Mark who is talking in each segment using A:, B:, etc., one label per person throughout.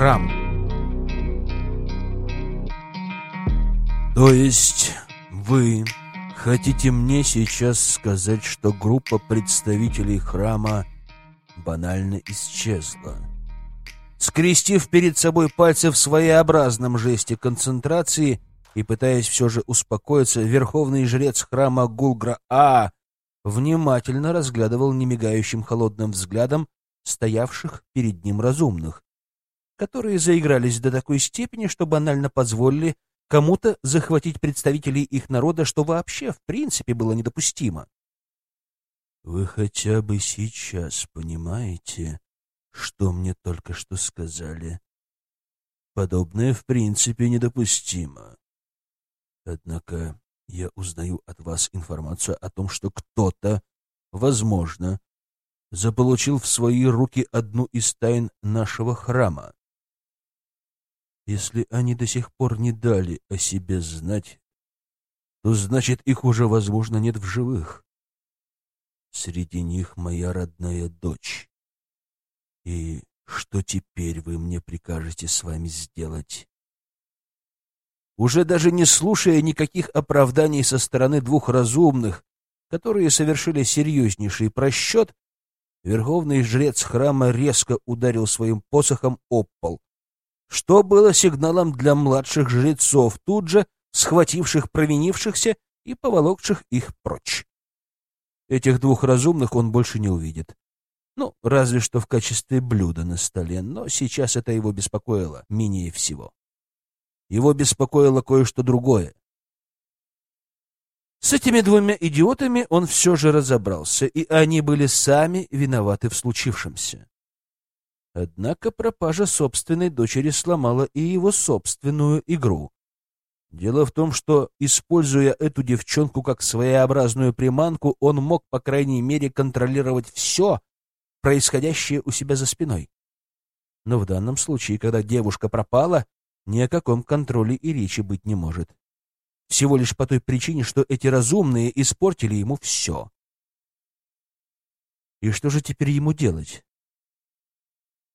A: храм.
B: То есть вы хотите мне сейчас сказать, что группа представителей храма банально исчезла? Скрестив перед собой пальцы в своеобразном жесте концентрации и пытаясь все же успокоиться, верховный жрец храма Гулгра-А внимательно разглядывал немигающим холодным взглядом стоявших перед ним разумных, которые заигрались до такой степени, что банально позволили кому-то захватить представителей их народа, что вообще в принципе было недопустимо. Вы хотя бы сейчас понимаете, что мне только что сказали? Подобное в принципе недопустимо. Однако я узнаю от вас информацию о том, что кто-то, возможно, заполучил в свои руки одну из тайн нашего храма. Если они до сих пор не дали о себе знать, то значит их уже, возможно, нет в живых. Среди них моя родная дочь. И что теперь вы мне прикажете с вами сделать? Уже даже не слушая никаких оправданий со стороны двух разумных, которые совершили серьезнейший просчет, верховный жрец храма резко ударил своим посохом об пол, что было сигналом для младших жрецов, тут же схвативших провинившихся и поволокших их прочь. Этих двух разумных он больше не увидит. Ну, разве что в качестве блюда на столе, но сейчас это его беспокоило менее всего. Его беспокоило кое-что другое. С этими двумя идиотами он все же разобрался, и они были сами виноваты в случившемся. Однако пропажа собственной дочери сломала и его собственную игру. Дело в том, что, используя эту девчонку как своеобразную приманку, он мог, по крайней мере, контролировать все, происходящее у себя за спиной. Но в данном случае, когда девушка пропала, ни о каком контроле и речи быть не может. Всего лишь по той причине, что эти разумные испортили ему все. И что же теперь ему делать?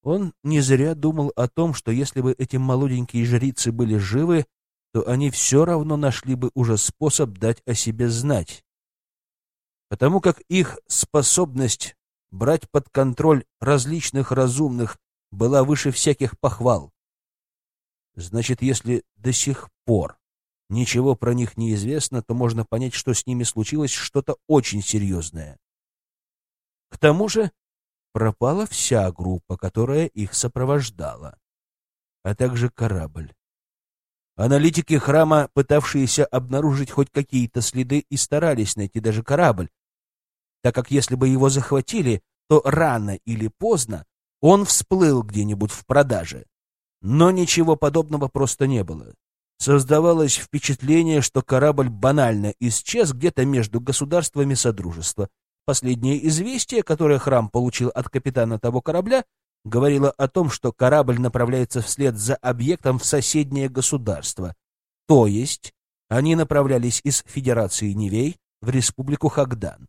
B: Он не зря думал о том, что если бы эти молоденькие жрицы были живы, то они все равно нашли бы уже способ дать о себе знать. Потому как их способность брать под контроль различных разумных была выше всяких похвал. Значит, если до сих пор ничего про них не известно, то можно понять, что с ними случилось что-то очень серьезное. К тому же пропала вся группа, которая их сопровождала, а также корабль. Аналитики храма, пытавшиеся обнаружить хоть какие-то следы, и старались найти даже корабль, так как если бы его захватили, то рано или поздно он всплыл где-нибудь в продаже. Но ничего подобного просто не было. Создавалось впечатление, что корабль банально исчез где-то между государствами Содружества. Последнее известие, которое храм получил от капитана того корабля, говорила о том, что корабль направляется вслед за объектом в соседнее государство. То есть они направлялись из Федерации Невей в Республику Хагдан.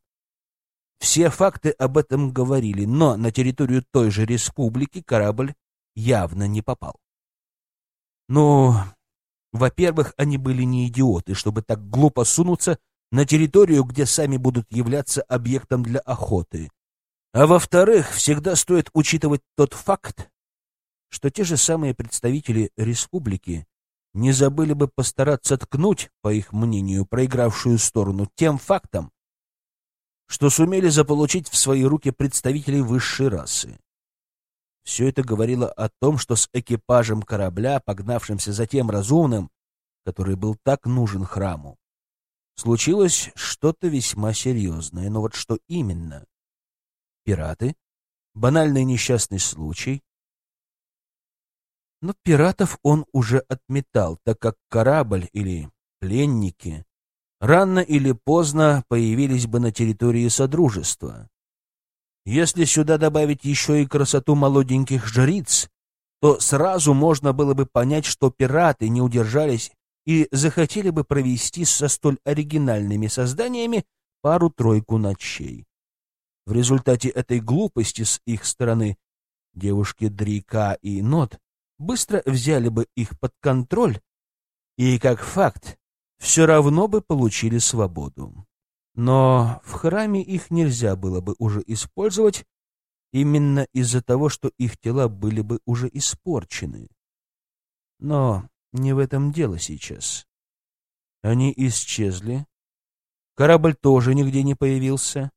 B: Все факты об этом говорили, но на территорию той же республики корабль явно не попал. Ну, во-первых, они были не идиоты, чтобы так глупо сунуться на территорию, где сами будут являться объектом для охоты. А во-вторых, всегда стоит учитывать тот факт, что те же самые представители республики не забыли бы постараться ткнуть, по их мнению, проигравшую сторону тем фактом, что сумели заполучить в свои руки представителей высшей расы. Все это говорило о том, что с экипажем корабля, погнавшимся за тем разумным, который был так нужен храму, случилось что-то весьма серьезное. Но вот что именно? Пираты? Банальный несчастный случай? Но пиратов он уже отметал, так как корабль или пленники рано или поздно появились бы на территории Содружества. Если сюда добавить еще и красоту молоденьких жриц, то сразу можно было бы понять, что пираты не удержались и захотели бы провести со столь оригинальными созданиями пару-тройку ночей. В результате этой глупости с их стороны девушки Дрика и Нот быстро взяли бы их под контроль и, как факт, все равно бы получили свободу. Но в храме их нельзя было бы уже использовать именно из-за того, что их тела были бы уже испорчены. Но не в этом дело сейчас. Они исчезли. Корабль тоже нигде не появился.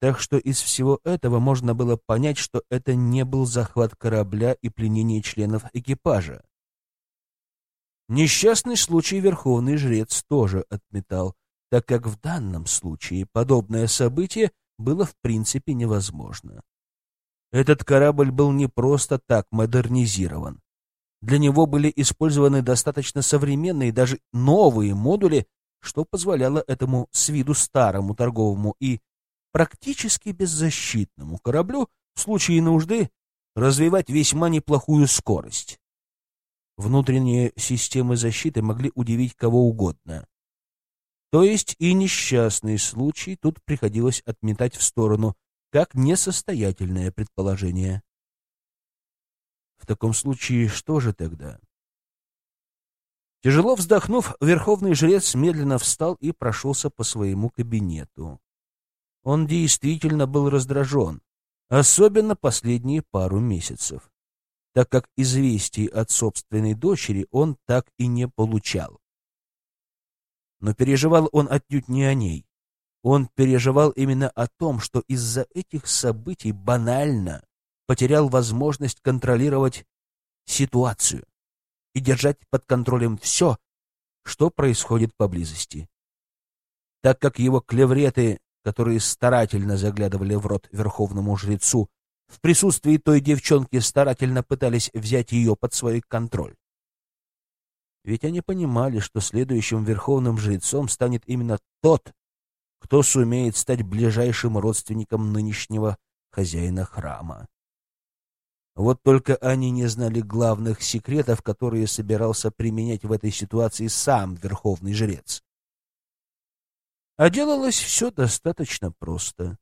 B: Так что из всего этого можно было понять, что это не был захват корабля и пленение членов экипажа. Несчастный случай Верховный Жрец тоже отметал, так как в данном случае подобное событие было в принципе невозможно. Этот корабль был не просто так модернизирован. Для него были использованы достаточно современные, даже новые модули, что позволяло этому с виду старому торговому и практически беззащитному кораблю в случае нужды развивать весьма неплохую скорость. Внутренние системы защиты могли удивить кого угодно. То есть и несчастный случай тут приходилось отметать в сторону, как несостоятельное предположение. В таком случае что же тогда? Тяжело вздохнув, верховный жрец медленно встал и прошелся по своему кабинету. Он действительно был раздражен, особенно последние пару месяцев, так как известий от собственной дочери он так и не получал. Но переживал он отнюдь не о ней. Он переживал именно о том, что из-за этих событий банально потерял возможность контролировать ситуацию и держать под контролем все, что происходит поблизости. Так как его клевреты, которые старательно заглядывали в рот верховному жрецу, в присутствии той девчонки старательно пытались взять ее под свой контроль. Ведь они понимали, что следующим верховным жрецом станет именно тот, кто сумеет стать ближайшим родственником нынешнего хозяина храма. Вот только они не знали главных секретов, которые собирался применять в этой ситуации сам верховный жрец. А делалось все достаточно просто.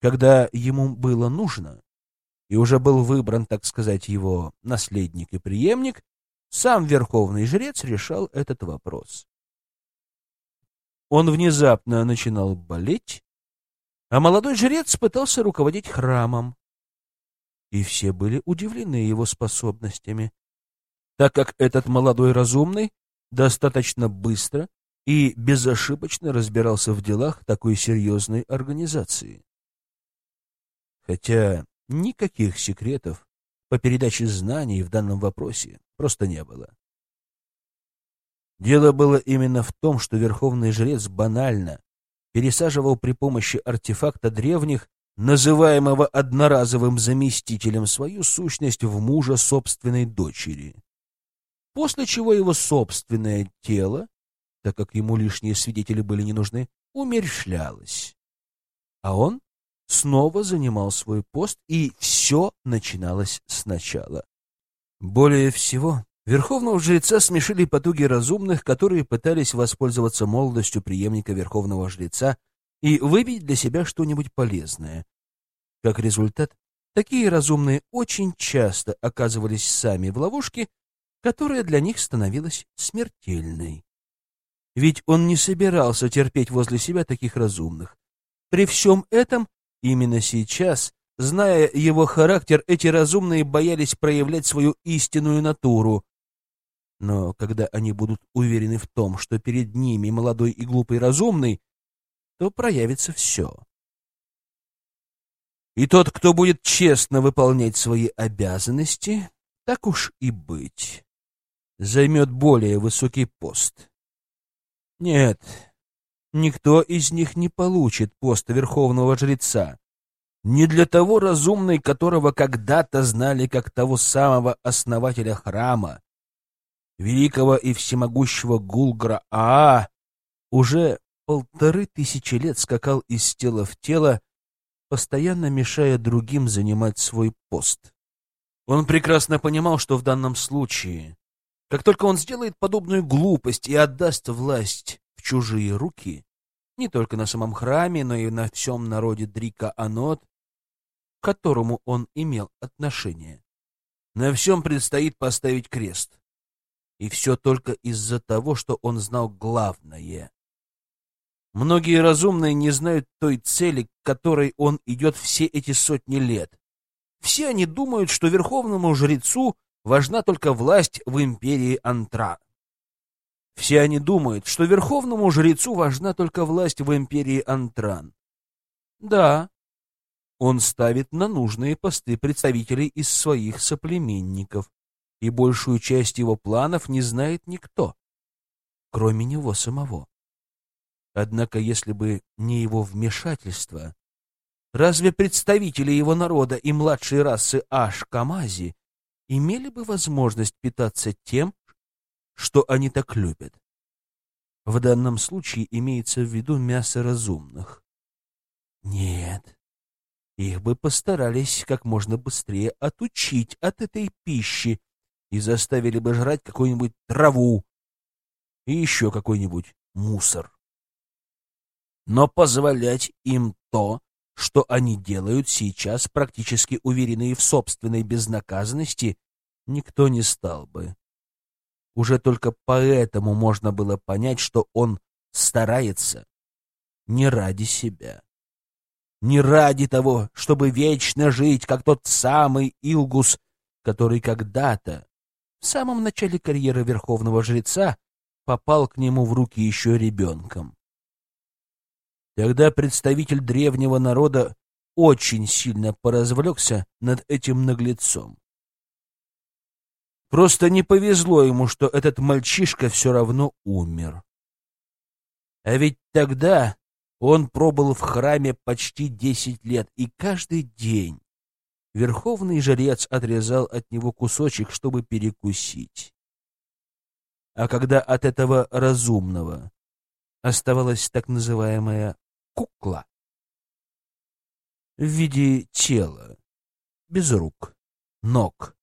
B: Когда ему было нужно, и уже был выбран, так сказать, его наследник и преемник, сам верховный жрец решал этот вопрос. Он внезапно начинал болеть, а молодой жрец пытался руководить храмом, и все были удивлены его способностями, так как этот молодой разумный достаточно быстро и безошибочно разбирался в делах такой серьезной организации. Хотя никаких секретов по передаче знаний в данном вопросе просто не было. Дело было именно в том, что верховный жрец банально пересаживал при помощи артефакта древних называемого одноразовым заместителем, свою сущность в мужа собственной дочери. После чего его собственное тело, так как ему лишние свидетели были не нужны, умерщвлялось. А он снова занимал свой пост, и все начиналось сначала. Более всего, верховного жреца смешили потуги разумных, которые пытались воспользоваться молодостью преемника верховного жреца и выбить для себя что-нибудь полезное. Как результат, такие разумные очень часто оказывались сами в ловушке, которая для них становилась смертельной. Ведь он не собирался терпеть возле себя таких разумных. При всем этом, именно сейчас, зная его характер, эти разумные боялись проявлять свою истинную натуру. Но когда они будут уверены в том, что перед ними молодой и глупый разумный, то проявится все. И тот, кто будет честно выполнять свои обязанности, так уж и быть, займет более высокий пост. Нет, никто из них не получит пост верховного жреца. Не для того разумный, которого когда-то знали как того самого основателя храма, великого и всемогущего Гулгра Аа, уже полторы тысячи лет скакал из тела в тело, постоянно мешая другим занимать свой пост. Он прекрасно понимал, что в данном случае, как только он сделает подобную глупость и отдаст власть в чужие руки, не только на самом храме, но и на всем народе Дрика Анот, к которому он имел отношение, На всем предстоит поставить крест. И все только из-за того, что он знал главное. Многие разумные не знают той цели, к которой он идет все эти сотни лет. Все они думают, что верховному жрецу важна только власть в империи Антра. Все они думают, что верховному жрецу важна только власть в империи Антран. Да, он ставит на нужные посты представителей из своих соплеменников, и большую часть его планов не знает никто, кроме него самого. Однако, если бы не его вмешательство, разве представители его народа и младшей расы Аш-Камази имели бы возможность питаться тем, что они так любят? В данном случае имеется в виду мясо разумных. Нет, их бы постарались как можно быстрее отучить от этой пищи и заставили бы жрать какую-нибудь траву и еще какой-нибудь мусор. Но позволять им то, что они делают сейчас, практически уверенные в собственной безнаказанности, никто не стал бы. Уже только поэтому можно было понять, что он старается не ради себя не ради того, чтобы вечно жить, как тот самый Илгус, который когда-то, в самом начале карьеры верховного жреца, попал к нему в руки еще ребенком. Тогда представитель древнего народа очень сильно поразвлекся над этим наглецом. Просто не повезло ему, что этот мальчишка все равно умер. А ведь тогда он пробыл в храме почти десять лет, и каждый день верховный жрец отрезал от него кусочек, чтобы перекусить. А когда от этого разумного оставалась так называемая кукла в виде тела, без рук, ног,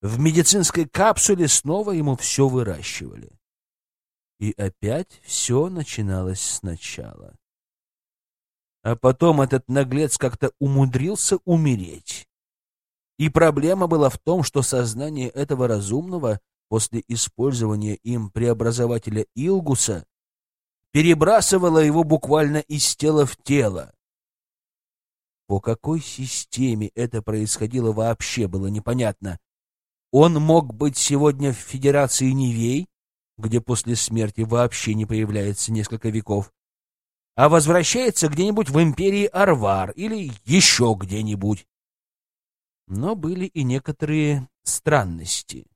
B: в медицинской капсуле снова ему все выращивали. И опять все начиналось сначала. А потом этот наглец как-то умудрился умереть. И проблема была в том, что сознание этого разумного после использования им преобразователя Илгуса перебрасывало его буквально из тела в тело. По какой системе это происходило вообще было непонятно. Он мог быть сегодня в Федерации Невей, где после смерти вообще не появляется несколько веков, а возвращается где-нибудь в империи Арвар или еще где-нибудь. Но были и некоторые странности.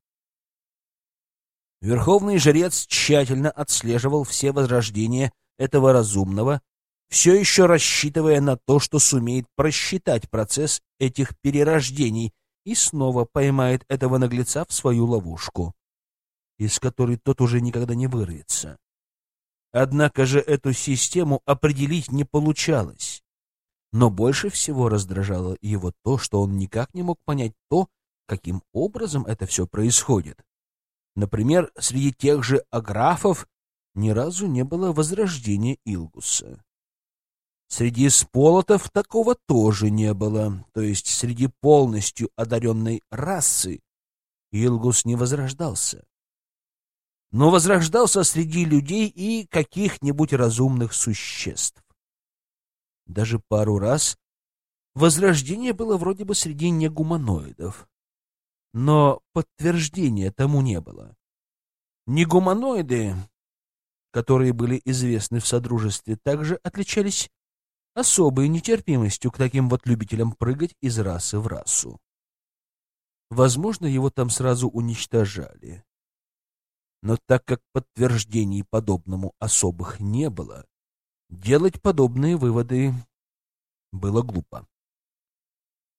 B: Верховный жрец тщательно отслеживал все возрождения этого разумного, все еще рассчитывая на то, что сумеет просчитать процесс этих перерождений и снова поймает этого наглеца в свою ловушку из которой тот уже никогда не вырвется. Однако же эту систему определить не получалось. Но больше всего раздражало его то, что он никак не мог понять то, каким образом это все происходит. Например, среди тех же аграфов ни разу не было возрождения Илгуса. Среди сполотов такого тоже не было, то есть среди полностью одаренной расы Илгус не возрождался но возрождался среди людей и каких-нибудь разумных существ. Даже пару раз возрождение было вроде бы среди негуманоидов, но подтверждения тому не было. Негуманоиды, которые были известны в Содружестве, также отличались особой нетерпимостью к таким вот любителям прыгать из расы в расу. Возможно, его там сразу уничтожали. Но так как подтверждений подобному особых не было, делать подобные выводы было глупо.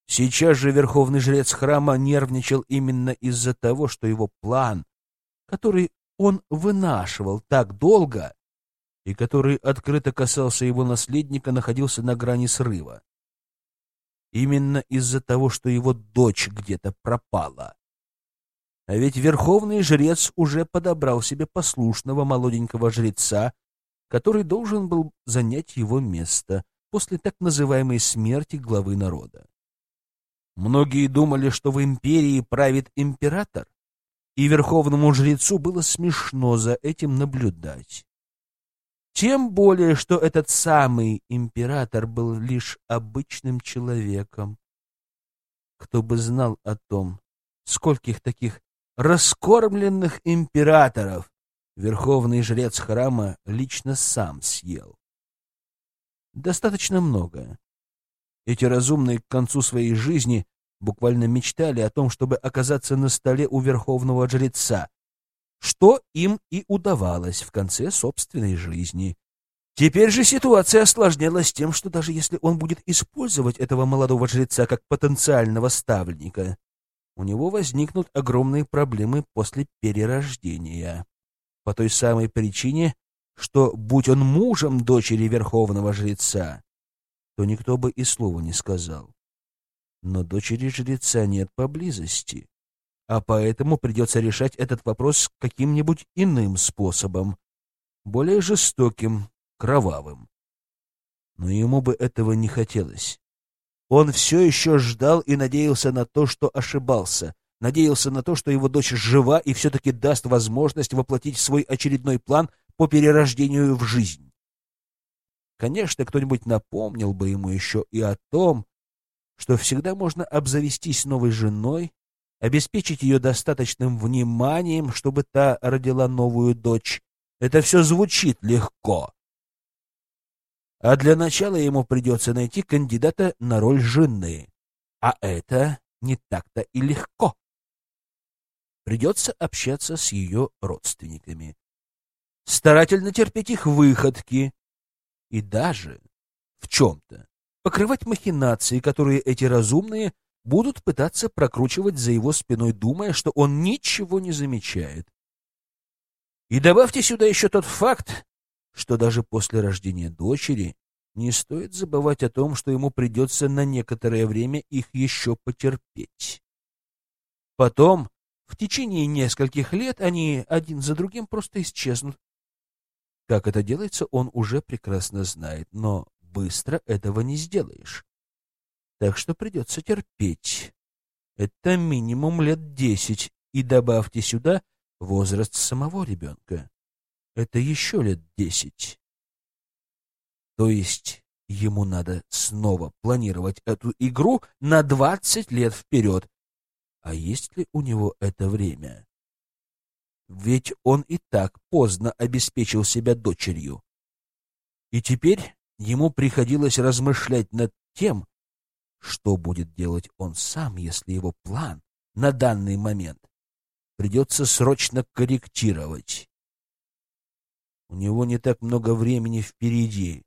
B: Сейчас же верховный жрец храма нервничал именно из-за того, что его план, который он вынашивал так долго и который открыто касался его наследника, находился на грани срыва. Именно из-за того, что его дочь где-то пропала. А ведь верховный жрец уже подобрал себе послушного молоденького жреца, который должен был занять его место после так называемой смерти главы народа. Многие думали, что в империи правит император, и верховному жрецу было смешно за этим наблюдать. Тем более, что этот самый император был лишь обычным человеком. Кто бы знал о том, скольких таких раскормленных императоров верховный жрец храма лично сам съел. Достаточно много. Эти разумные к концу своей жизни буквально мечтали о том, чтобы оказаться на столе у верховного жреца, что им и удавалось в конце собственной жизни. Теперь же ситуация осложнялась тем, что даже если он будет использовать этого молодого жреца как потенциального ставленника, у него возникнут огромные проблемы после перерождения. По той самой причине, что, будь он мужем дочери верховного жреца, то никто бы и слова не сказал. Но дочери жреца нет поблизости, а поэтому придется решать этот вопрос каким-нибудь иным способом, более жестоким, кровавым. Но ему бы этого не хотелось. Он все еще ждал и надеялся на то, что ошибался, надеялся на то, что его дочь жива и все-таки даст возможность воплотить свой очередной план по перерождению в жизнь. Конечно, кто-нибудь напомнил бы ему еще и о том, что всегда можно обзавестись новой женой, обеспечить ее достаточным вниманием, чтобы та родила новую дочь. Это все звучит легко. А для начала ему придется найти кандидата на роль жены. А это не так-то и легко. Придется общаться с ее родственниками. Старательно терпеть их выходки. И даже в чем-то покрывать махинации, которые эти разумные будут пытаться прокручивать за его спиной, думая, что он ничего не замечает. И добавьте сюда еще тот факт, что даже после рождения дочери не стоит забывать о том, что ему придется на некоторое время их еще потерпеть. Потом, в течение нескольких лет, они один за другим просто исчезнут. Как это делается, он уже прекрасно знает, но быстро этого не сделаешь. Так что придется терпеть. Это минимум лет десять, и добавьте сюда возраст самого ребенка. Это еще лет десять. То есть ему надо снова планировать эту игру на двадцать лет вперед. А есть ли у него это время? Ведь он и так поздно обеспечил себя дочерью. И теперь ему приходилось размышлять над тем, что будет делать он сам, если его план на данный момент придется срочно корректировать. У него не так много времени впереди,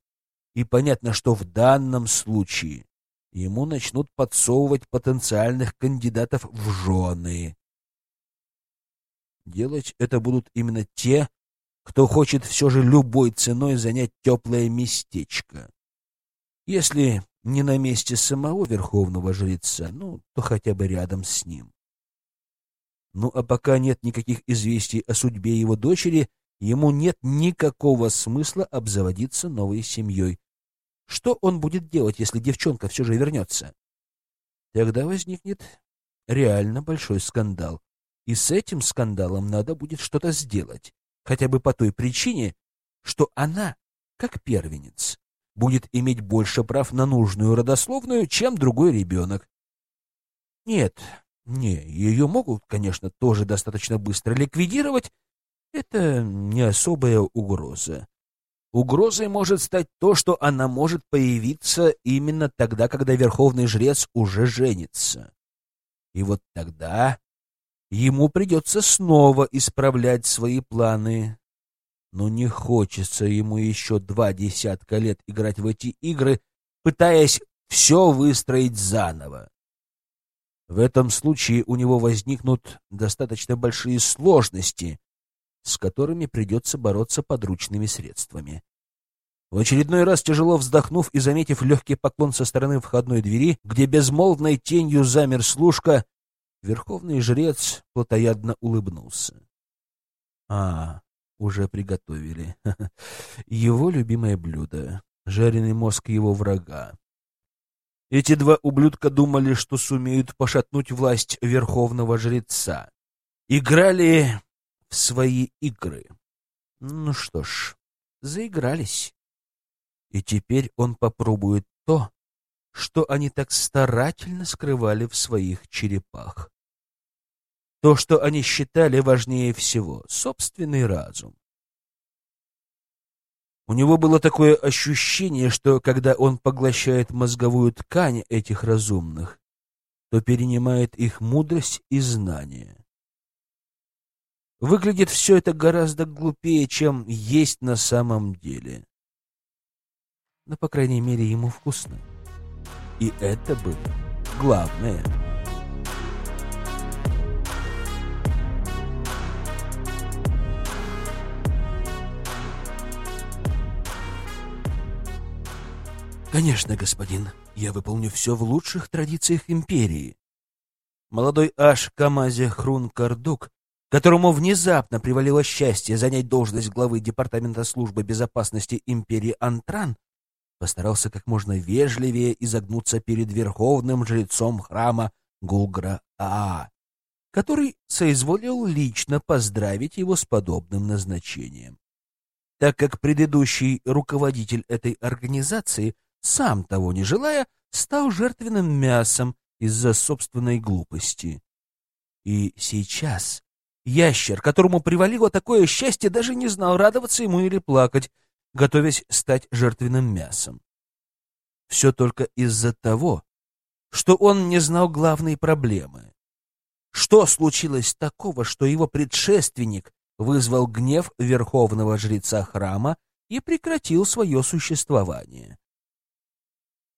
B: и понятно, что в данном случае ему начнут подсовывать потенциальных кандидатов в жены. Делать это будут именно те, кто хочет все же любой ценой занять теплое местечко. Если не на месте самого верховного жреца, ну, то хотя бы рядом с ним. Ну, а пока нет никаких известий о судьбе его дочери, ему нет никакого смысла обзаводиться новой семьей. Что он будет делать, если девчонка все же вернется? Тогда возникнет реально большой скандал. И с этим скандалом надо будет что-то сделать. Хотя бы по той причине, что она, как первенец, будет иметь больше прав на нужную родословную, чем другой ребенок. Нет, не, ее могут, конечно, тоже достаточно быстро ликвидировать. Это не особая угроза. Угрозой может стать то, что она может появиться именно тогда, когда верховный жрец уже женится. И вот тогда ему придется снова исправлять свои планы. Но не хочется ему еще два десятка лет играть в эти игры, пытаясь все выстроить заново. В этом случае у него возникнут достаточно большие сложности, с которыми придется бороться подручными средствами. В очередной раз, тяжело вздохнув и заметив легкий поклон со стороны входной двери, где безмолвной тенью замер служка, верховный жрец плотоядно улыбнулся. А, уже приготовили. Его любимое блюдо — жареный мозг его врага. Эти два ублюдка думали, что сумеют пошатнуть власть верховного жреца. Играли в свои игры. Ну что ж, заигрались. И теперь он попробует то, что они так старательно скрывали в своих черепах. То, что они считали важнее всего — собственный разум. У него было такое ощущение, что когда он поглощает мозговую ткань этих разумных, то перенимает их мудрость и знания. Выглядит все это гораздо глупее, чем есть на самом деле. Но, по крайней мере, ему вкусно. И это было главное. «Конечно, господин, я выполню все в лучших традициях империи». Молодой аш Камазе Хрун Кардук, которому внезапно привалило счастье занять должность главы Департамента службы безопасности империи Антран, постарался как можно вежливее изогнуться перед верховным жрецом храма Гулгра-Аа, который соизволил лично поздравить его с подобным назначением. Так как предыдущий руководитель этой организации — сам того не желая, стал жертвенным мясом из-за собственной глупости. И сейчас ящер, которому привалило такое счастье, даже не знал, радоваться ему или плакать, готовясь стать жертвенным мясом. Все только из-за того, что он не знал главной проблемы. Что случилось такого, что его предшественник вызвал гнев верховного жреца храма и прекратил свое существование?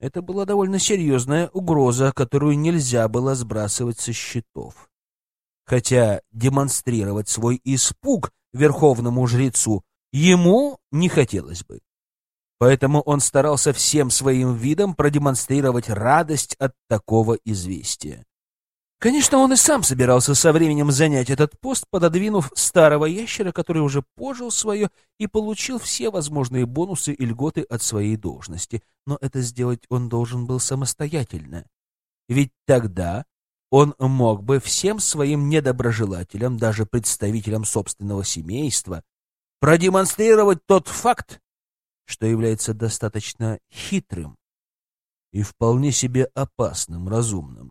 B: Это была довольно серьезная угроза, которую нельзя было сбрасывать со счетов. Хотя демонстрировать свой испуг верховному жрецу ему не хотелось бы. Поэтому он старался всем своим видом продемонстрировать радость от такого известия. Конечно, он и сам собирался со временем занять этот пост, пододвинув старого ящера, который уже пожил свое и получил все возможные бонусы и льготы от своей должности. Но это сделать он должен был самостоятельно. Ведь тогда он мог бы всем своим недоброжелателям, даже представителям собственного семейства, продемонстрировать тот факт, что является достаточно хитрым и вполне себе опасным разумным.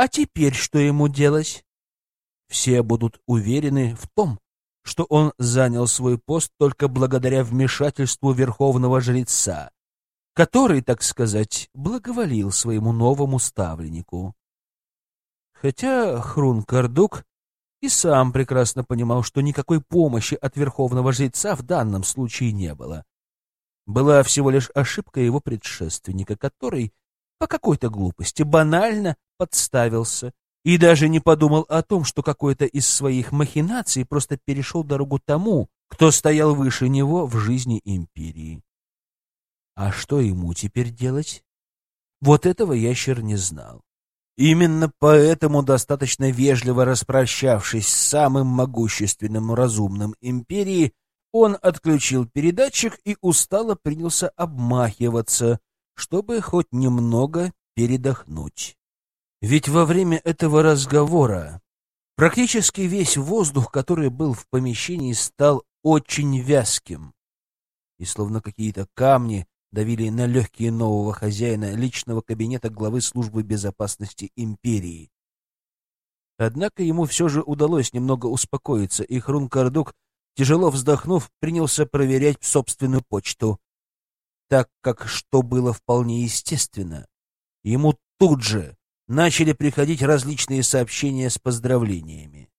B: А теперь что ему делать? Все будут уверены в том, что он занял свой пост только благодаря вмешательству верховного жреца, который, так сказать, благоволил своему новому ставленнику. Хотя Хрун Кардук и сам прекрасно понимал, что никакой помощи от верховного жреца в данном случае не было. Была всего лишь ошибка его предшественника, который по какой-то глупости банально подставился и даже не подумал о том, что какой-то из своих махинаций просто перешел дорогу тому, кто стоял выше него в жизни империи. А что ему теперь делать? Вот этого ящер не знал. Именно поэтому, достаточно вежливо распрощавшись с самым могущественным разумным империи, он отключил передатчик и устало принялся обмахиваться, чтобы хоть немного передохнуть. Ведь во время этого разговора практически весь воздух, который был в помещении, стал очень вязким, и словно какие-то камни давили на легкие нового хозяина личного кабинета главы службы безопасности империи. Однако ему все же удалось немного успокоиться, и Хрун Кардук, тяжело вздохнув, принялся проверять собственную почту так как, что было вполне естественно, ему тут же начали приходить различные сообщения с поздравлениями.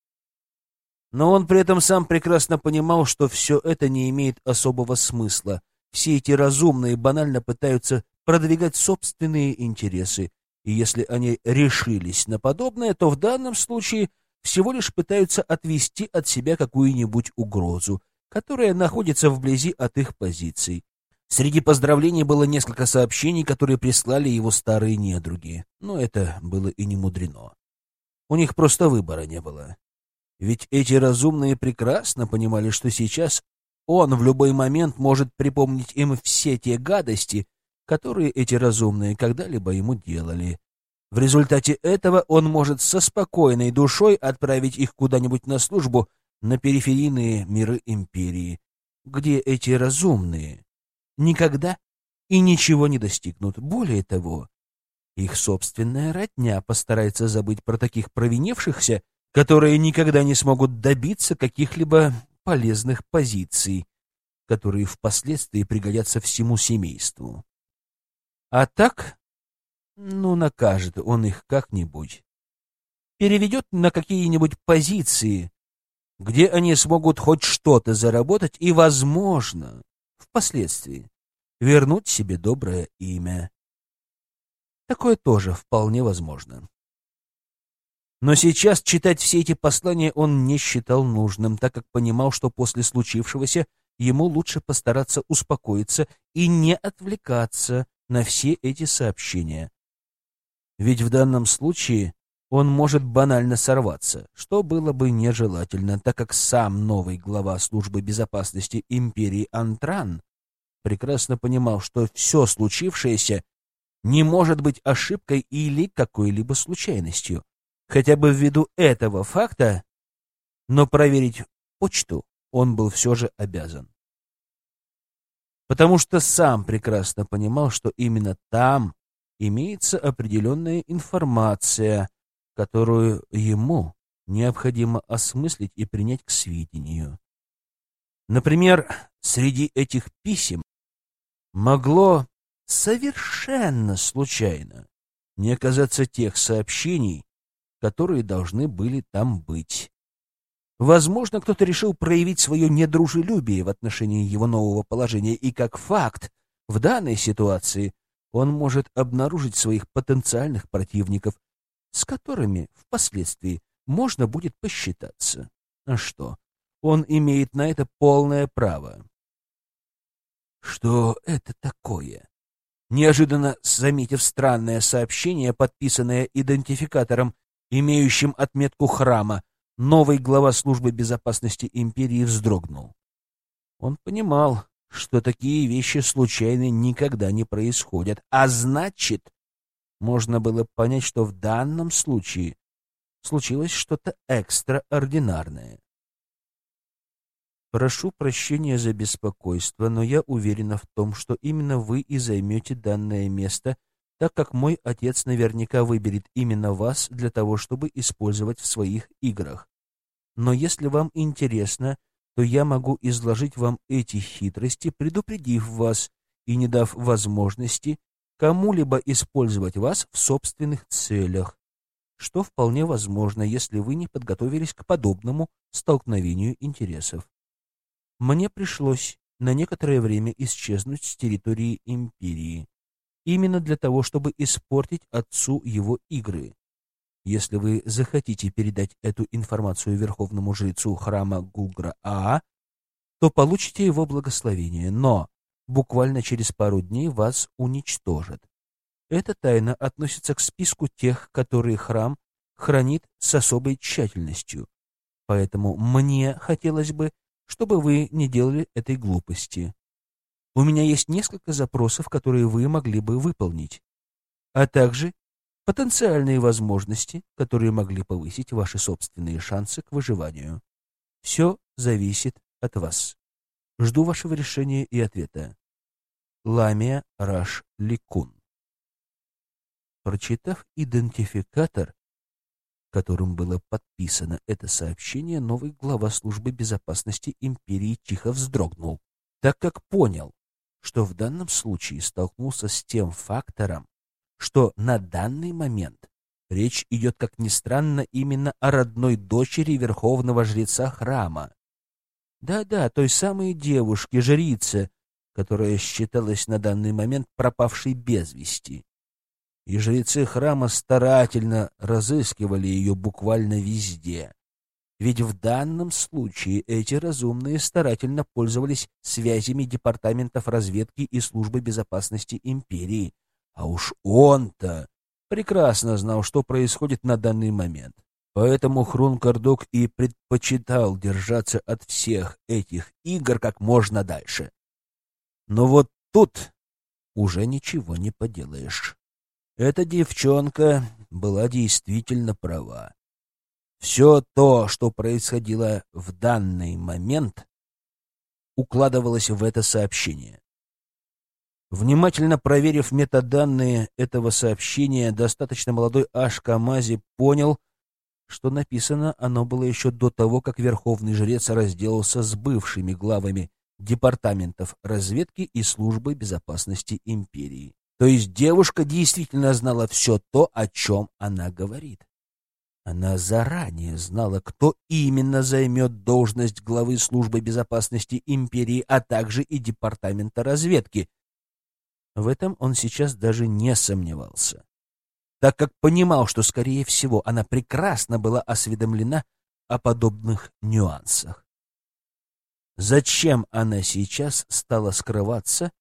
B: Но он при этом сам прекрасно понимал, что все это не имеет особого смысла. Все эти разумные банально пытаются продвигать собственные интересы, и если они решились на подобное, то в данном случае всего лишь пытаются отвести от себя какую-нибудь угрозу, которая находится вблизи от их позиций. Среди поздравлений было несколько сообщений, которые прислали его старые недруги. Но это было и не мудрено. У них просто выбора не было. Ведь эти разумные прекрасно понимали, что сейчас он в любой момент может припомнить им все те гадости, которые эти разумные когда-либо ему делали. В результате этого он может со спокойной душой отправить их куда-нибудь на службу на периферийные миры империи, где эти разумные никогда и ничего не достигнут. Более того, их собственная родня постарается забыть про таких провинившихся, которые никогда не смогут добиться каких-либо полезных позиций, которые впоследствии пригодятся всему семейству. А так, ну, накажет он их как-нибудь. Переведет на какие-нибудь позиции, где они смогут хоть что-то заработать и, возможно, впоследствии вернуть себе доброе имя. Такое тоже вполне возможно. Но сейчас читать все эти послания он не считал нужным, так как понимал, что после случившегося ему лучше постараться успокоиться и не отвлекаться на все эти сообщения. Ведь в данном случае он может банально сорваться, что было бы нежелательно, так как сам новый глава службы безопасности империи Антран прекрасно понимал, что все случившееся не может быть ошибкой или какой-либо случайностью. Хотя бы ввиду этого факта, но проверить почту он был все же обязан. Потому что сам прекрасно понимал, что именно там имеется определенная информация, которую ему необходимо осмыслить и принять к сведению. Например, среди этих писем могло совершенно случайно не оказаться тех сообщений, которые должны были там быть. Возможно, кто-то решил проявить свое недружелюбие в отношении его нового положения, и как факт, в данной ситуации он может обнаружить своих потенциальных противников, с которыми впоследствии можно будет посчитаться. А что? Он имеет на это полное право. Что это такое? Неожиданно заметив странное сообщение, подписанное идентификатором, имеющим отметку храма, новый глава службы безопасности империи вздрогнул. Он понимал, что такие вещи случайно никогда не происходят, а значит, можно было понять, что в данном случае случилось что-то экстраординарное. Прошу прощения за беспокойство, но я уверена в том, что именно вы и займете данное место, так как мой отец наверняка выберет именно вас для того, чтобы использовать в своих играх. Но если вам интересно, то я могу изложить вам эти хитрости, предупредив вас и не дав возможности кому-либо использовать вас в собственных целях, что вполне возможно, если вы не подготовились к подобному столкновению интересов. Мне пришлось на некоторое время исчезнуть с территории империи, именно для того, чтобы испортить отцу его игры. Если вы захотите передать эту информацию верховному жрецу храма Гугра-Аа, то получите его благословение, но буквально через пару дней вас уничтожат. Эта тайна относится к списку тех, которые храм хранит с особой тщательностью. Поэтому мне хотелось бы, чтобы вы не делали этой глупости. У меня есть несколько запросов, которые вы могли бы выполнить, а также потенциальные возможности, которые могли повысить ваши собственные шансы к выживанию. Все зависит от вас. Жду вашего решения и ответа. Ламия Раш Ликун. Прочитав идентификатор, которым было подписано это сообщение, новый глава службы безопасности империи тихо вздрогнул, так как понял, что в данном случае столкнулся с тем фактором, что на данный момент речь идет, как ни странно, именно о родной дочери верховного жреца храма. Да-да, той самой девушке, жрице, которая считалась на данный момент пропавшей без вести. И жрецы храма старательно разыскивали ее буквально везде. Ведь в данном случае эти разумные старательно пользовались связями департаментов разведки и службы безопасности империи. А уж он-то прекрасно знал, что происходит на данный момент. Поэтому Хрун Кардок и предпочитал держаться от всех этих игр как можно дальше. Но вот тут уже ничего не поделаешь. Эта девчонка была действительно права. Все то, что происходило в данный момент, укладывалось в это сообщение. Внимательно проверив метаданные этого сообщения, достаточно молодой Аш Камази понял, что написано оно было еще до того, как Верховный Жрец разделался с бывшими главами департаментов разведки и службы безопасности империи. То есть девушка действительно знала все то, о чем она говорит. Она заранее знала, кто именно займет должность главы службы безопасности империи, а также и департамента разведки — в этом он сейчас даже не сомневался, так как понимал, что, скорее всего, она прекрасно была осведомлена о подобных нюансах. Зачем она сейчас стала скрываться,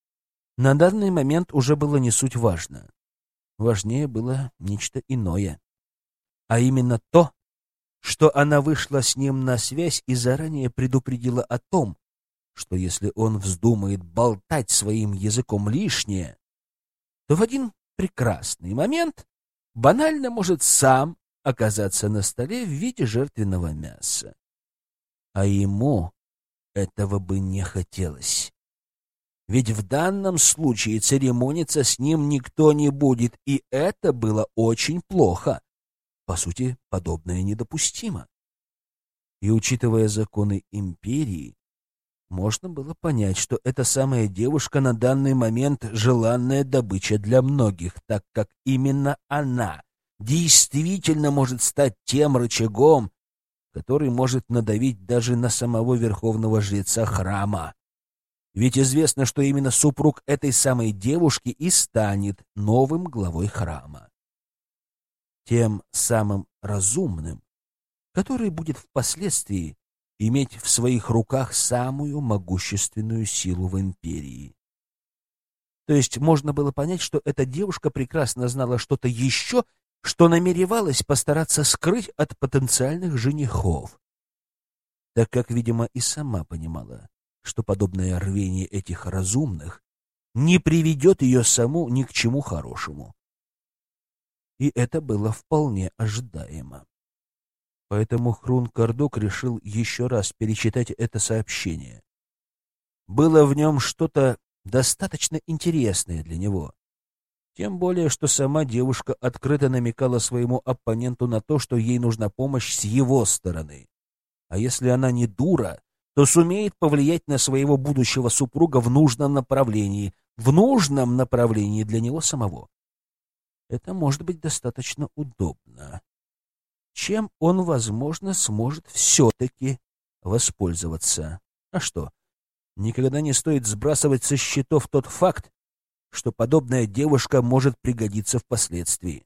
B: на данный момент уже было не суть важно. Важнее было нечто иное. А именно то, что она вышла с ним на связь и заранее предупредила о том, что если он вздумает болтать своим языком лишнее, то в один прекрасный момент банально может сам оказаться на столе в виде жертвенного мяса. А ему этого бы не хотелось. Ведь в данном случае церемониться с ним никто не будет, и это было очень плохо. По сути, подобное недопустимо. И учитывая законы империи, можно было понять, что эта самая девушка на данный момент желанная добыча для многих, так как именно она действительно может стать тем рычагом, который может надавить даже на самого верховного жреца храма. Ведь известно, что именно супруг этой самой девушки и станет новым главой храма. Тем самым разумным, который будет впоследствии иметь в своих руках самую могущественную силу в империи. То есть можно было понять, что эта девушка прекрасно знала что-то еще, что намеревалась постараться скрыть от потенциальных женихов, так как, видимо, и сама понимала, что подобное рвение этих разумных не приведет ее саму ни к чему хорошему. И это было вполне ожидаемо. Поэтому Хрун Кардук решил еще раз перечитать это сообщение. Было в нем что-то достаточно интересное для него. Тем более, что сама девушка открыто намекала своему оппоненту на то, что ей нужна помощь с его стороны. А если она не дура, то сумеет повлиять на своего будущего супруга в нужном направлении, в нужном направлении для него самого. Это может быть достаточно удобно чем он, возможно, сможет все-таки воспользоваться. А что? Никогда не стоит сбрасывать со счетов тот факт, что подобная девушка может пригодиться впоследствии,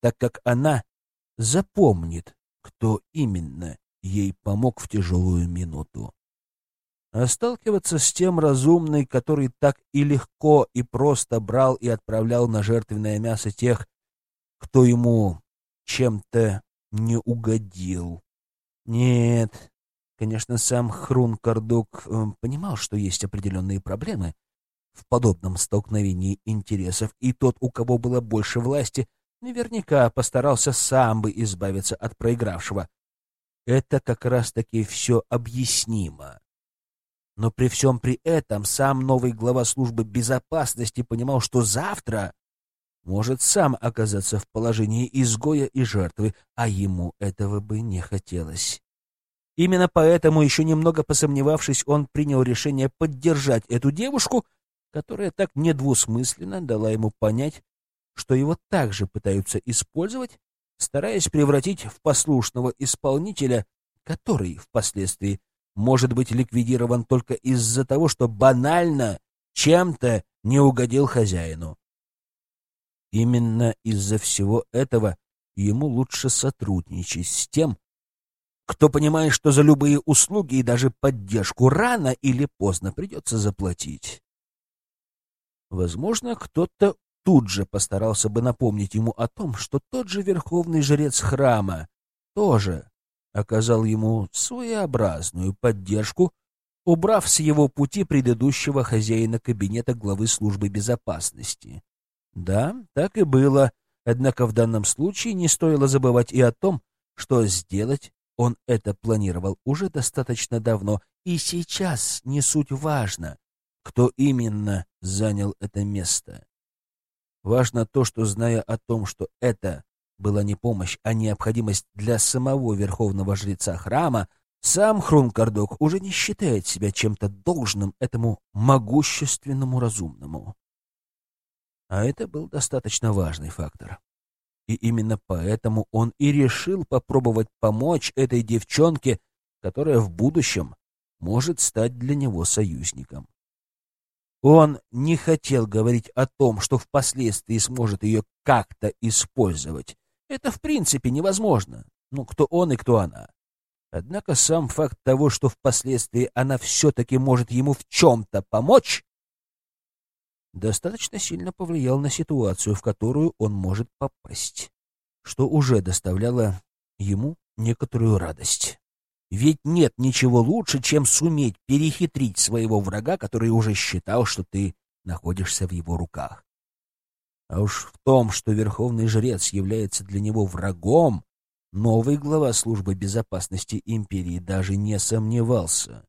B: так как она запомнит, кто именно ей помог в тяжелую минуту. А сталкиваться с тем разумной, который так и легко и просто брал и отправлял на жертвенное мясо тех, кто ему чем-то не угодил. Нет, конечно, сам Хрун Кардук э, понимал, что есть определенные проблемы в подобном столкновении интересов, и тот, у кого было больше власти, наверняка постарался сам бы избавиться от проигравшего. Это как раз-таки все объяснимо. Но при всем при этом сам новый глава службы безопасности понимал, что завтра может сам оказаться в положении изгоя и жертвы, а ему этого бы не хотелось. Именно поэтому, еще немного посомневавшись, он принял решение поддержать эту девушку, которая так недвусмысленно дала ему понять, что его также пытаются использовать, стараясь превратить в послушного исполнителя, который впоследствии может быть ликвидирован только из-за того, что банально чем-то не угодил хозяину. Именно из-за всего этого ему лучше сотрудничать с тем, кто понимает, что за любые услуги и даже поддержку рано или поздно придется заплатить. Возможно, кто-то тут же постарался бы напомнить ему о том, что тот же верховный жрец храма тоже оказал ему своеобразную поддержку убрав с его пути предыдущего хозяина кабинета главы службы безопасности. Да, так и было, однако в данном случае не стоило забывать и о том, что сделать он это планировал уже достаточно давно, и сейчас не суть важно, кто именно занял это место. Важно то, что, зная о том, что это была не помощь, а необходимость для самого верховного жреца храма, сам Хрункардок уже не считает себя чем-то должным этому могущественному разумному. А это был достаточно важный фактор. И именно поэтому он и решил попробовать помочь этой девчонке, которая в будущем может стать для него союзником. Он не хотел говорить о том, что впоследствии сможет ее как-то использовать. Это в принципе невозможно. Ну, кто он и кто она. Однако сам факт того, что впоследствии она все-таки может ему в чем-то помочь, достаточно сильно повлиял на ситуацию, в которую он может попасть, что уже доставляло ему некоторую радость. Ведь нет ничего лучше, чем суметь перехитрить своего врага, который уже считал, что ты находишься в его руках. А уж в том, что верховный жрец является для него врагом, новый глава службы безопасности империи даже не сомневался.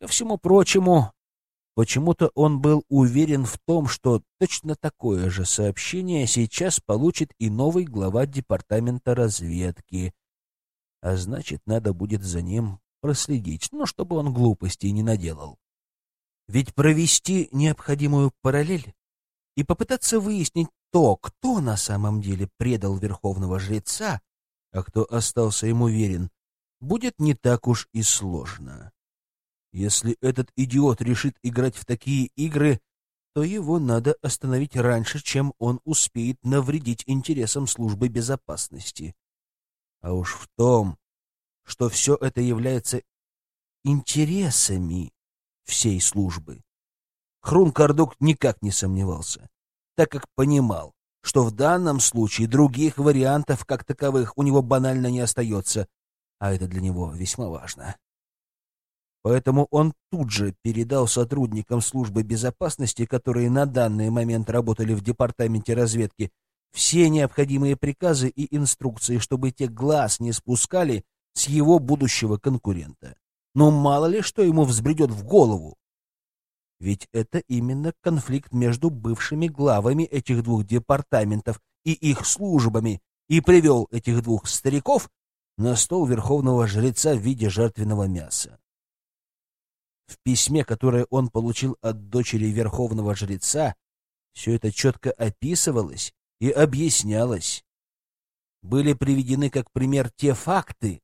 B: Ко всему прочему, почему-то он был уверен в том, что точно такое же сообщение сейчас получит и новый глава департамента разведки, а значит, надо будет за ним проследить, ну, чтобы он глупостей не наделал. Ведь провести необходимую параллель и попытаться выяснить то, кто на самом деле предал верховного жреца, а кто остался ему верен, будет не так уж и сложно. Если этот идиот решит играть в такие игры, то его надо остановить раньше, чем он успеет навредить интересам службы безопасности. А уж в том, что все это является интересами всей службы, Хрун Кардук никак не сомневался, так как понимал, что в данном случае других вариантов как таковых у него банально не остается, а это для него весьма важно. Поэтому он тут же передал сотрудникам службы безопасности, которые на данный момент работали в департаменте разведки, все необходимые приказы и инструкции, чтобы те глаз не спускали с его будущего конкурента. Но мало ли, что ему взбредет в голову. Ведь это именно конфликт между бывшими главами этих двух департаментов и их службами и привел этих двух стариков на стол верховного жреца в виде жертвенного мяса. В письме, которое он получил от дочери верховного жреца, все это четко описывалось и объяснялось. Были приведены как пример те факты,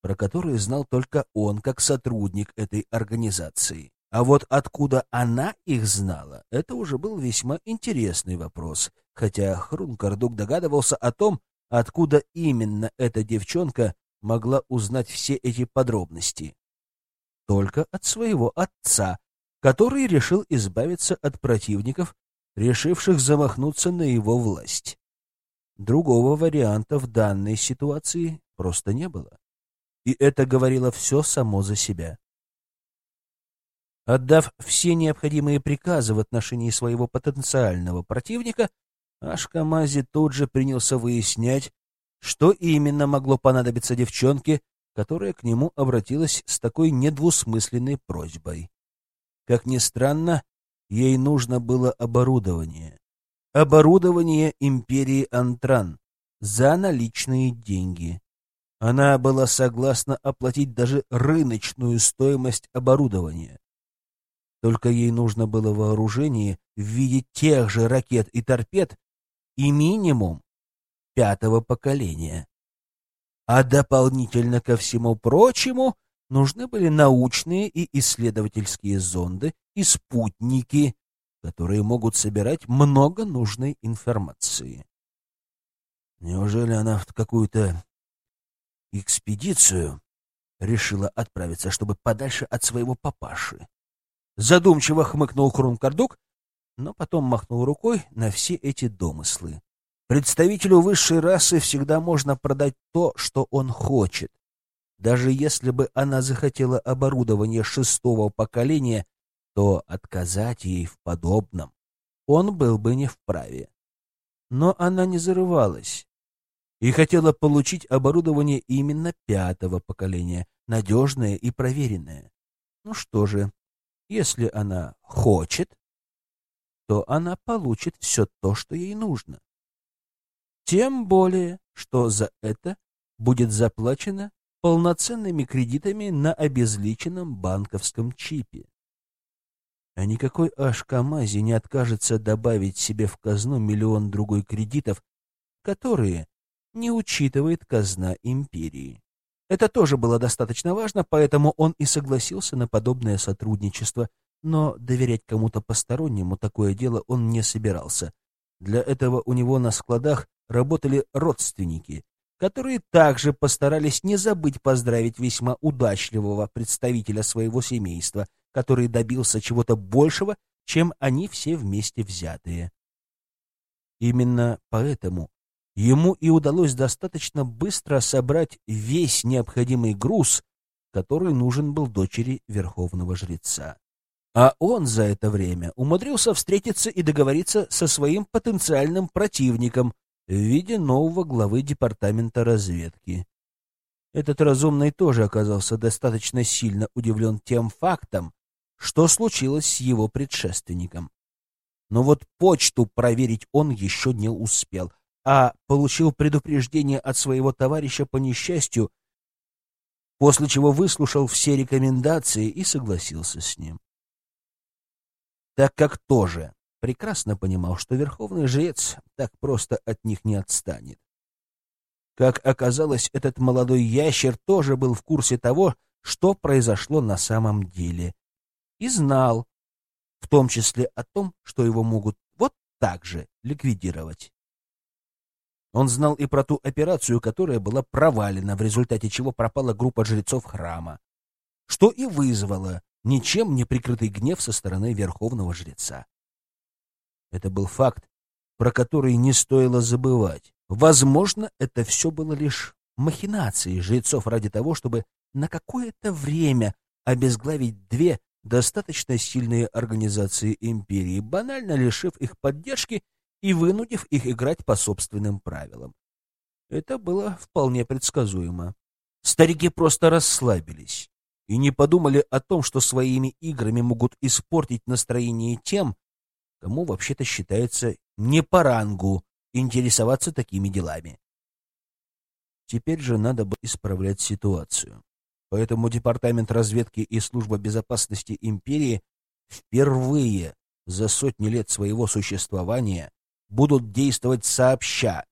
B: про которые знал только он, как сотрудник этой организации. А вот откуда она их знала, это уже был весьма интересный вопрос, хотя Хрункардук догадывался о том, откуда именно эта девчонка могла узнать все эти подробности. Только от своего отца, который решил избавиться от противников, решивших замахнуться на его власть. Другого варианта в данной ситуации просто не было. И это говорило все само за себя. Отдав все необходимые приказы в отношении своего потенциального противника, Ашкамази тут же принялся выяснять, что именно могло понадобиться девчонке, которая к нему обратилась с такой недвусмысленной просьбой. Как ни странно, ей нужно было оборудование. Оборудование империи Антран за наличные деньги. Она была согласна оплатить даже рыночную стоимость оборудования. Только ей нужно было вооружение в виде тех же ракет и торпед и минимум пятого поколения. А дополнительно ко всему прочему нужны были научные и исследовательские зонды и спутники, которые могут собирать много нужной информации. Неужели она в какую-то экспедицию решила отправиться, чтобы подальше от своего папаши? Задумчиво хмыкнул Хрункардук, но потом махнул рукой на все эти домыслы. Представителю высшей расы всегда можно продать то, что он хочет. Даже если бы она захотела оборудование шестого поколения, то отказать ей в подобном он был бы не вправе. Но она не зарывалась и хотела получить оборудование именно пятого поколения, надежное и проверенное. Ну что же, если она хочет, то она получит все то, что ей нужно. Тем более, что за это будет заплачено полноценными кредитами на обезличенном банковском чипе. А никакой Ашкамази не откажется добавить себе в казну миллион другой кредитов, которые не учитывает казна империи. Это тоже было достаточно важно, поэтому он и согласился на подобное сотрудничество, но доверять кому-то постороннему такое дело он не собирался. Для этого у него на складах работали родственники, которые также постарались не забыть поздравить весьма удачливого представителя своего семейства, который добился чего-то большего, чем они все вместе взятые. Именно поэтому ему и удалось достаточно быстро собрать весь необходимый груз, который нужен был дочери верховного жреца. А он за это время умудрился встретиться и договориться со своим потенциальным противником в виде нового главы департамента разведки. Этот разумный тоже оказался достаточно сильно удивлен тем фактом, что случилось с его предшественником. Но вот почту проверить он еще не успел, а получил предупреждение от своего товарища по несчастью, после чего выслушал все рекомендации и согласился с ним так как тоже прекрасно понимал, что верховный жрец так просто от них не отстанет. Как оказалось, этот молодой ящер тоже был в курсе того, что произошло на самом деле, и знал, в том числе о том, что его могут вот так же ликвидировать. Он знал и про ту операцию, которая была провалена, в результате чего пропала группа жрецов храма, что и вызвало ничем не прикрытый гнев со стороны верховного жреца. Это был факт, про который не стоило забывать. Возможно, это все было лишь махинацией жрецов ради того, чтобы на какое-то время обезглавить две достаточно сильные организации империи, банально лишив их поддержки и вынудив их играть по собственным правилам. Это было вполне предсказуемо. Старики просто расслабились и не подумали о том, что своими играми могут испортить настроение тем, кому вообще-то считается не по рангу интересоваться такими делами. Теперь же надо бы исправлять ситуацию. Поэтому Департамент разведки и Служба безопасности империи впервые за сотни лет своего существования будут действовать сообща,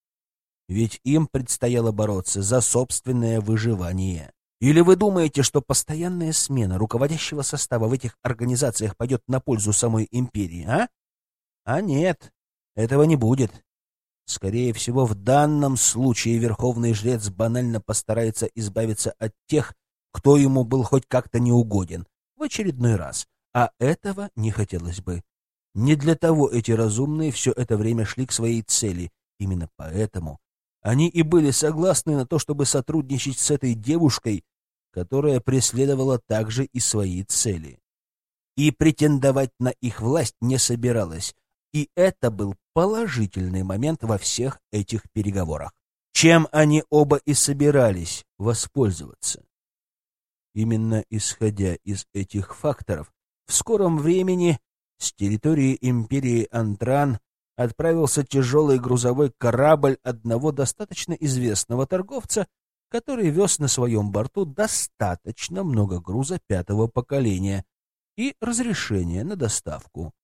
B: ведь им предстояло бороться за собственное выживание. Или вы думаете, что постоянная смена руководящего состава в этих организациях пойдет на пользу самой империи, а? А нет, этого не будет. Скорее всего, в данном случае верховный жрец банально постарается избавиться от тех, кто ему был хоть как-то неугоден, в очередной раз. А этого не хотелось бы. Не для того эти разумные все это время шли к своей цели. Именно поэтому они и были согласны на то, чтобы сотрудничать с этой девушкой, которая преследовала также и свои цели. И претендовать на их власть не собиралась. И это был положительный момент во всех этих переговорах. Чем они оба и собирались воспользоваться. Именно исходя из этих факторов, в скором времени с территории империи Антран отправился тяжелый грузовой корабль одного достаточно известного торговца, который вез на своем борту достаточно много груза пятого поколения и разрешение на доставку.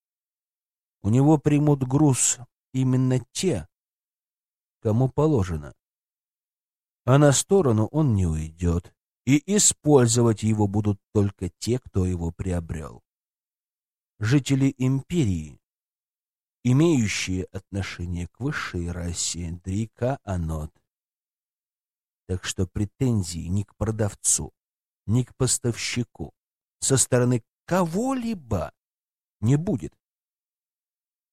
B: У него примут груз именно те, кому положено. А на сторону он не уйдет, и использовать его будут только те, кто его приобрел. Жители империи имеющие отношение к высшей расе Дрика Анот. Так что претензий ни к продавцу, ни к поставщику со стороны кого-либо не будет.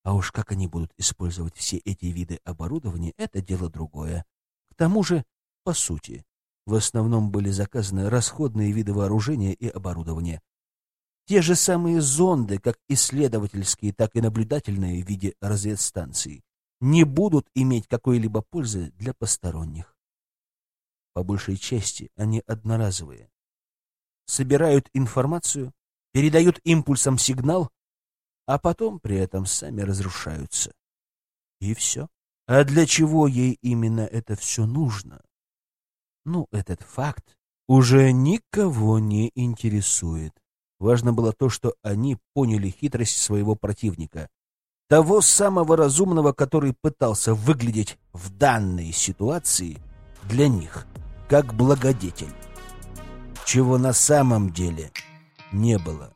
B: А уж как они будут использовать все эти виды оборудования, это дело другое. К тому же, по сути, В основном были заказаны расходные виды вооружения и оборудования. Те же самые зонды, как исследовательские, так и наблюдательные в виде разведстанций, не будут иметь какой-либо пользы для посторонних. По большей части они одноразовые. Собирают информацию, передают импульсом сигнал, а потом при этом сами разрушаются. И все. А для чего ей именно это все нужно? Ну, этот факт уже никого не интересует. Важно было то, что они поняли хитрость своего противника. Того самого разумного, который пытался выглядеть в данной ситуации для них как благодетель. Чего на самом деле не было.